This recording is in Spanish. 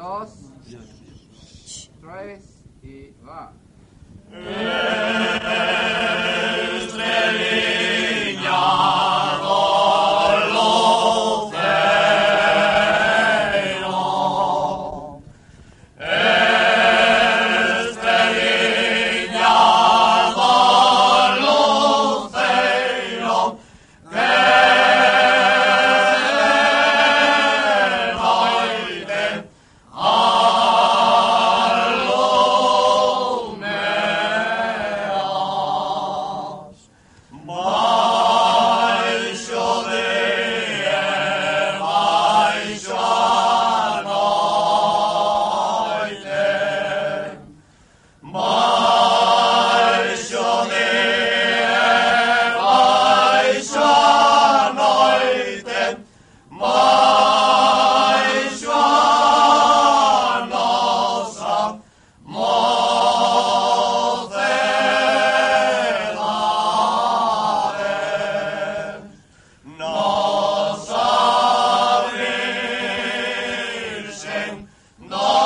dos, tres y va. No!